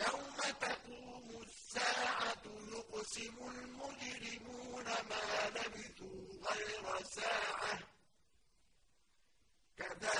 يَوْمَ تَقُومُ السَّاعَةُ يُقْسِمُ الْمُجْرِمُونَ مَا لَبِثُوا غَيْرَ سَاعَةٍ. كَذَٰلِكَ